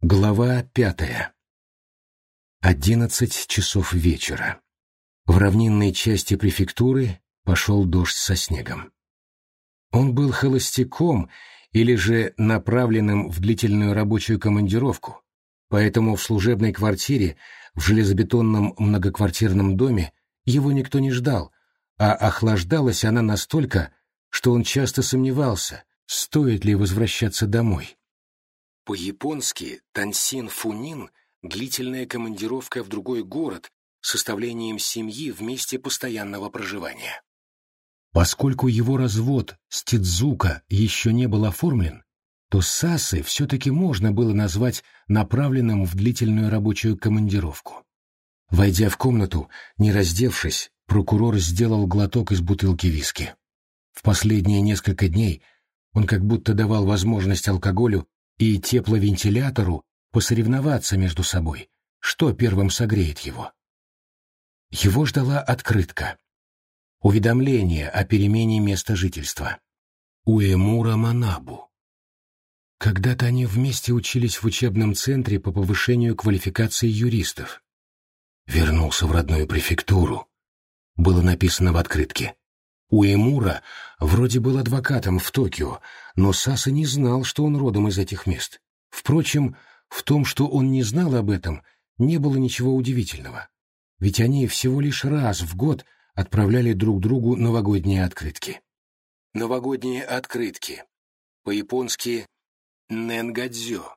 Глава пятая. Одиннадцать часов вечера. В равнинной части префектуры пошел дождь со снегом. Он был холостяком или же направленным в длительную рабочую командировку, поэтому в служебной квартире в железобетонном многоквартирном доме его никто не ждал, а охлаждалась она настолько, что он часто сомневался, стоит ли возвращаться домой. По-японски «тансин-фунин» — длительная командировка в другой город с составлением семьи в месте постоянного проживания. Поскольку его развод с Тидзука еще не был оформлен, то Сасы все-таки можно было назвать направленным в длительную рабочую командировку. Войдя в комнату, не раздевшись, прокурор сделал глоток из бутылки виски. В последние несколько дней он как будто давал возможность алкоголю и тепловентилятору посоревноваться между собой, что первым согреет его. Его ждала открытка. Уведомление о перемене места жительства. Уэмура Манабу. Когда-то они вместе учились в учебном центре по повышению квалификации юристов. Вернулся в родную префектуру. Было написано в открытке. Уэмура вроде был адвокатом в Токио, но Саса не знал, что он родом из этих мест. Впрочем, в том, что он не знал об этом, не было ничего удивительного. Ведь они всего лишь раз в год отправляли друг другу новогодние открытки. Новогодние открытки. По-японски «ненгадзё».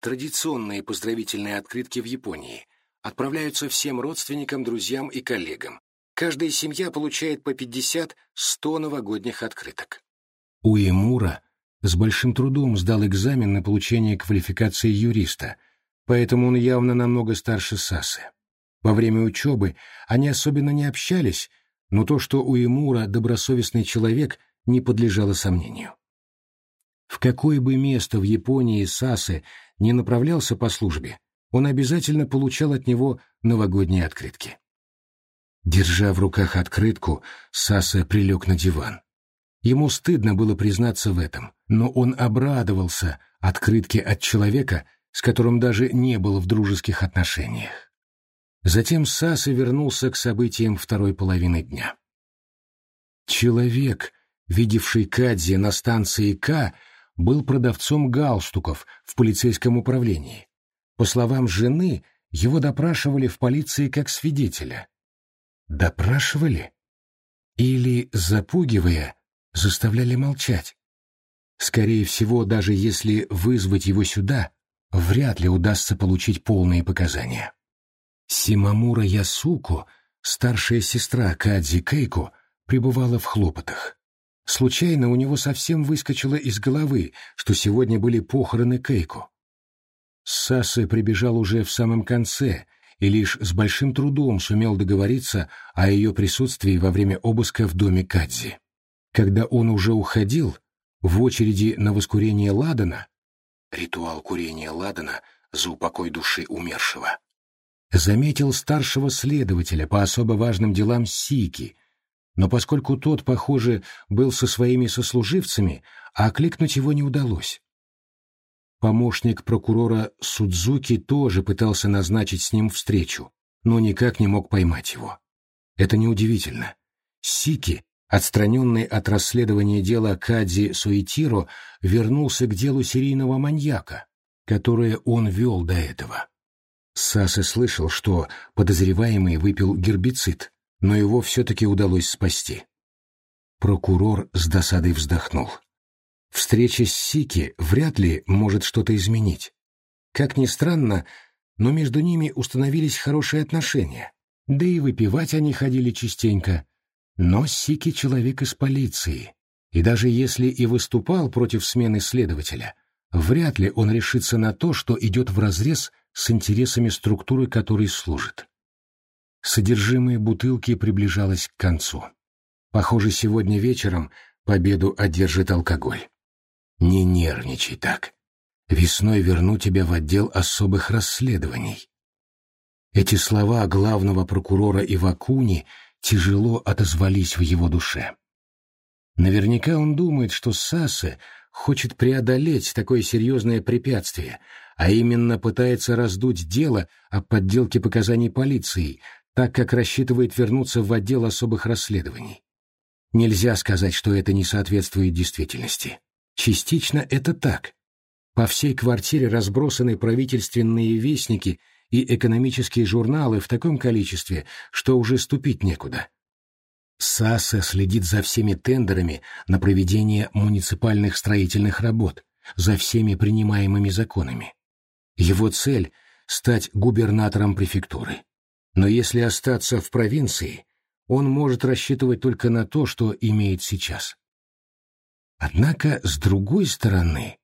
Традиционные поздравительные открытки в Японии. Отправляются всем родственникам, друзьям и коллегам. Каждая семья получает по 50-100 новогодних открыток. Уэмура с большим трудом сдал экзамен на получение квалификации юриста, поэтому он явно намного старше Сасы. Во время учебы они особенно не общались, но то, что Уэмура добросовестный человек, не подлежало сомнению. В какое бы место в Японии Сасы не направлялся по службе, он обязательно получал от него новогодние открытки. Держа в руках открытку, Саса прилег на диван. Ему стыдно было признаться в этом, но он обрадовался открытке от человека, с которым даже не был в дружеских отношениях. Затем Саса вернулся к событиям второй половины дня. Человек, видевший Кадзи на станции К, был продавцом галстуков в полицейском управлении. По словам жены, его допрашивали в полиции как свидетеля. Допрашивали? Или, запугивая, заставляли молчать? Скорее всего, даже если вызвать его сюда, вряд ли удастся получить полные показания. Симамура Ясуко, старшая сестра Кадзи Кейко, пребывала в хлопотах. Случайно у него совсем выскочило из головы, что сегодня были похороны Кейко. Сасы прибежал уже в самом конце и лишь с большим трудом сумел договориться о ее присутствии во время обыска в доме Кадзи. Когда он уже уходил, в очереди на воскурение ладана, ритуал курения ладана за упокой души умершего, заметил старшего следователя по особо важным делам Сики, но поскольку тот, похоже, был со своими сослуживцами, окликнуть его не удалось. Помощник прокурора Судзуки тоже пытался назначить с ним встречу, но никак не мог поймать его. Это неудивительно. Сики, отстраненный от расследования дела Кадзи Суитиро, вернулся к делу серийного маньяка, которое он вел до этого. Сасы слышал, что подозреваемый выпил гербицид, но его все-таки удалось спасти. Прокурор с досадой вздохнул. Встреча с Сики вряд ли может что-то изменить. Как ни странно, но между ними установились хорошие отношения, да и выпивать они ходили частенько. Но Сики человек из полиции, и даже если и выступал против смены следователя, вряд ли он решится на то, что идет вразрез с интересами структуры, которой служит. Содержимое бутылки приближалось к концу. Похоже, сегодня вечером победу одержит алкоголь. Не нервничай так. Весной верну тебя в отдел особых расследований. Эти слова главного прокурора Ивакуни тяжело отозвались в его душе. Наверняка он думает, что Сасе хочет преодолеть такое серьезное препятствие, а именно пытается раздуть дело о подделке показаний полиции, так как рассчитывает вернуться в отдел особых расследований. Нельзя сказать, что это не соответствует действительности. Частично это так. По всей квартире разбросаны правительственные вестники и экономические журналы в таком количестве, что уже ступить некуда. САСА следит за всеми тендерами на проведение муниципальных строительных работ, за всеми принимаемыми законами. Его цель — стать губернатором префектуры. Но если остаться в провинции, он может рассчитывать только на то, что имеет сейчас. Однако, с другой стороны,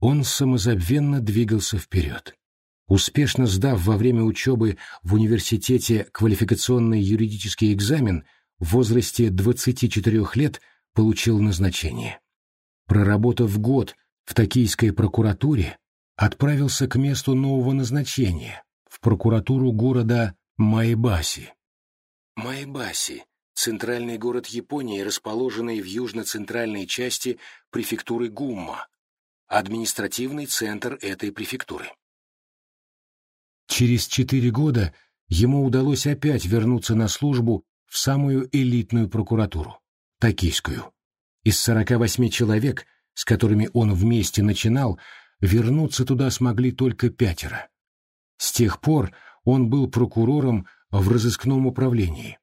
он самозабвенно двигался вперед. Успешно сдав во время учебы в университете квалификационный юридический экзамен, в возрасте 24 лет получил назначение. Проработав год в Токийской прокуратуре, отправился к месту нового назначения, в прокуратуру города Майбаси. Майбаси – центральный город Японии, расположенный в южно-центральной части префектуры Гумма, административный центр этой префектуры. Через четыре года ему удалось опять вернуться на службу в самую элитную прокуратуру – Токийскую. Из 48 человек, с которыми он вместе начинал, вернуться туда смогли только пятеро. С тех пор он был прокурором в разыскном управлении.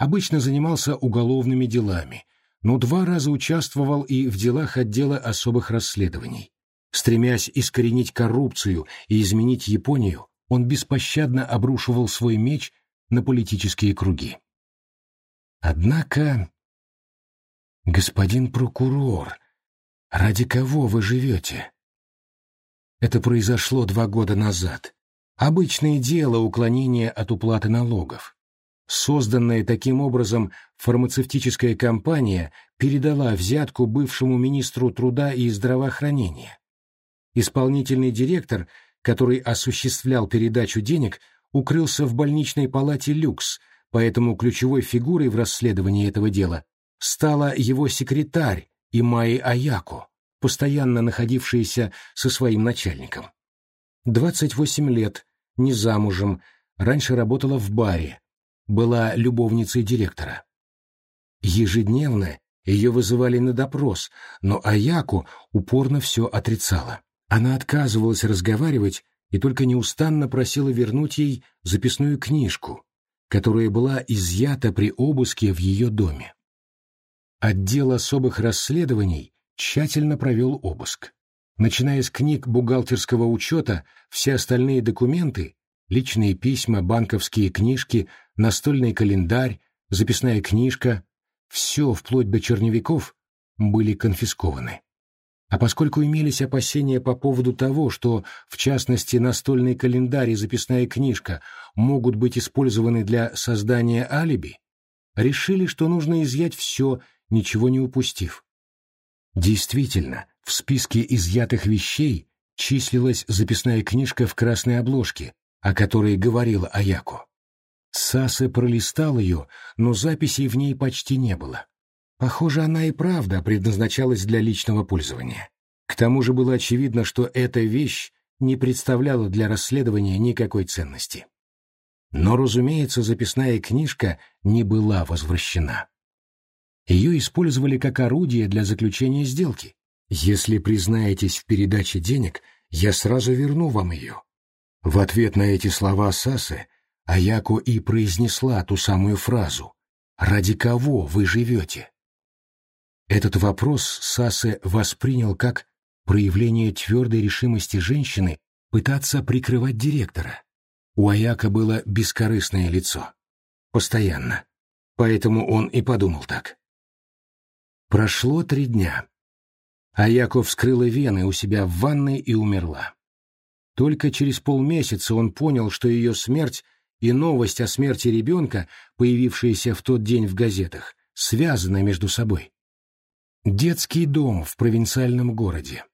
Обычно занимался уголовными делами, но два раза участвовал и в делах отдела особых расследований. Стремясь искоренить коррупцию и изменить Японию, он беспощадно обрушивал свой меч на политические круги. Однако, господин прокурор, ради кого вы живете? Это произошло два года назад. Обычное дело уклонения от уплаты налогов. Созданная таким образом фармацевтическая компания передала взятку бывшему министру труда и здравоохранения. Исполнительный директор – который осуществлял передачу денег, укрылся в больничной палате «Люкс», поэтому ключевой фигурой в расследовании этого дела стала его секретарь Имаи Аяко, постоянно находившаяся со своим начальником. 28 лет, не замужем, раньше работала в баре, была любовницей директора. Ежедневно ее вызывали на допрос, но Аяку упорно все отрицала. Она отказывалась разговаривать и только неустанно просила вернуть ей записную книжку, которая была изъята при обыске в ее доме. Отдел особых расследований тщательно провел обыск. Начиная с книг бухгалтерского учета, все остальные документы — личные письма, банковские книжки, настольный календарь, записная книжка — все, вплоть до черновиков, были конфискованы. А поскольку имелись опасения по поводу того, что, в частности, настольный календарь и записная книжка могут быть использованы для создания алиби, решили, что нужно изъять все, ничего не упустив. Действительно, в списке изъятых вещей числилась записная книжка в красной обложке, о которой говорила Аяко. Саса пролистал ее, но записей в ней почти не было. Похоже, она и правда предназначалась для личного пользования. К тому же было очевидно, что эта вещь не представляла для расследования никакой ценности. Но, разумеется, записная книжка не была возвращена. Ее использовали как орудие для заключения сделки. Если признаетесь в передаче денег, я сразу верну вам ее. В ответ на эти слова Сасы Аяко и произнесла ту самую фразу «Ради кого вы живете?» Этот вопрос Сасе воспринял как проявление твердой решимости женщины пытаться прикрывать директора. У Аяка было бескорыстное лицо. Постоянно. Поэтому он и подумал так. Прошло три дня. Аяко вскрыла вены у себя в ванной и умерла. Только через полмесяца он понял, что ее смерть и новость о смерти ребенка, появившаяся в тот день в газетах, связаны между собой. Детский дом в провинциальном городе.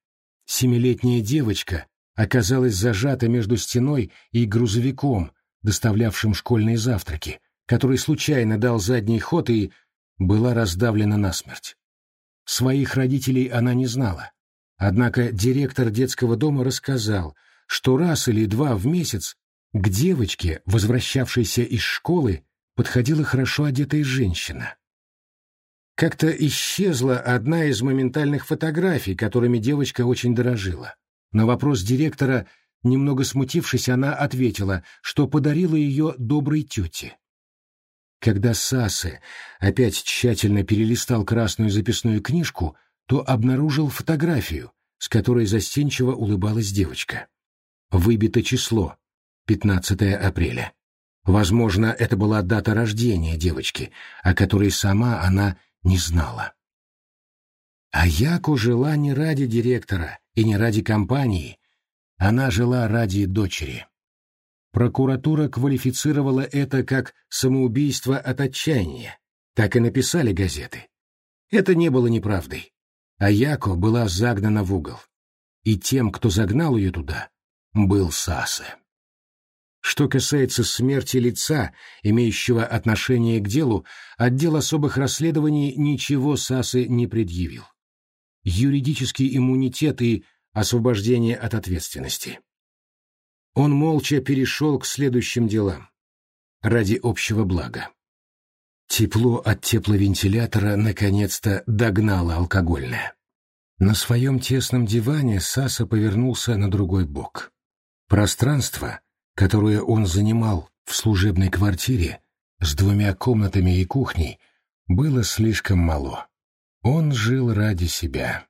Семилетняя девочка оказалась зажата между стеной и грузовиком, доставлявшим школьные завтраки, который случайно дал задний ход и была раздавлена насмерть. Своих родителей она не знала. Однако директор детского дома рассказал, что раз или два в месяц к девочке, возвращавшейся из школы, подходила хорошо одетая женщина. Как-то исчезла одна из моментальных фотографий, которыми девочка очень дорожила. На вопрос директора, немного смутившись, она ответила, что подарила ее доброй тете. Когда Сасе опять тщательно перелистал красную записную книжку, то обнаружил фотографию, с которой застенчиво улыбалась девочка. Выбито число — 15 апреля. Возможно, это была дата рождения девочки, о которой сама она не знала. А Яку жила не ради директора и не ради компании, она жила ради дочери. Прокуратура квалифицировала это как самоубийство от отчаяния. Так и написали газеты. Это не было неправдой. А Яко была загнана в угол. И тем, кто загнал ее туда, был Сасе. Что касается смерти лица, имеющего отношение к делу, отдел особых расследований ничего Сасы не предъявил. Юридический иммунитет и освобождение от ответственности. Он молча перешел к следующим делам. Ради общего блага. Тепло от тепловентилятора наконец-то догнало алкогольное. На своем тесном диване Саса повернулся на другой бок. Пространство — которое он занимал в служебной квартире с двумя комнатами и кухней, было слишком мало. Он жил ради себя.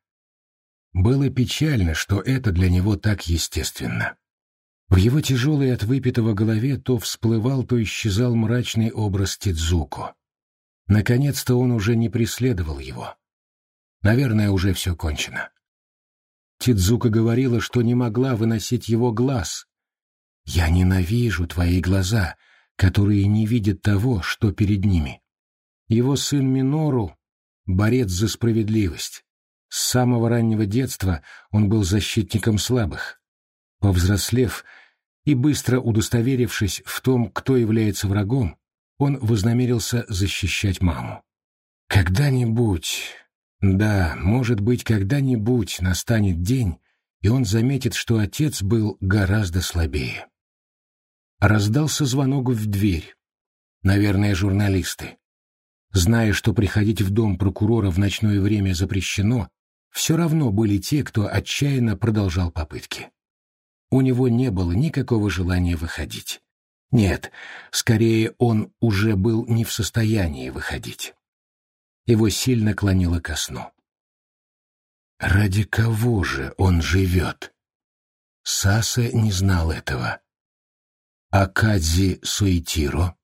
Было печально, что это для него так естественно. В его тяжелой от выпитого голове то всплывал, то исчезал мрачный образ Тидзуко. Наконец-то он уже не преследовал его. Наверное, уже все кончено. Тидзука говорила, что не могла выносить его глаз, я ненавижу твои глаза, которые не видят того, что перед ними. Его сын Минору — борец за справедливость. С самого раннего детства он был защитником слабых. Повзрослев и быстро удостоверившись в том, кто является врагом, он вознамерился защищать маму. Когда-нибудь, да, может быть, когда-нибудь настанет день, и он заметит, что отец был гораздо слабее. Раздался звонок в дверь. Наверное, журналисты. Зная, что приходить в дом прокурора в ночное время запрещено, все равно были те, кто отчаянно продолжал попытки. У него не было никакого желания выходить. Нет, скорее он уже был не в состоянии выходить. Его сильно клонило ко сну. Ради кого же он живет? Саса не знал этого. Акадзи Суитиро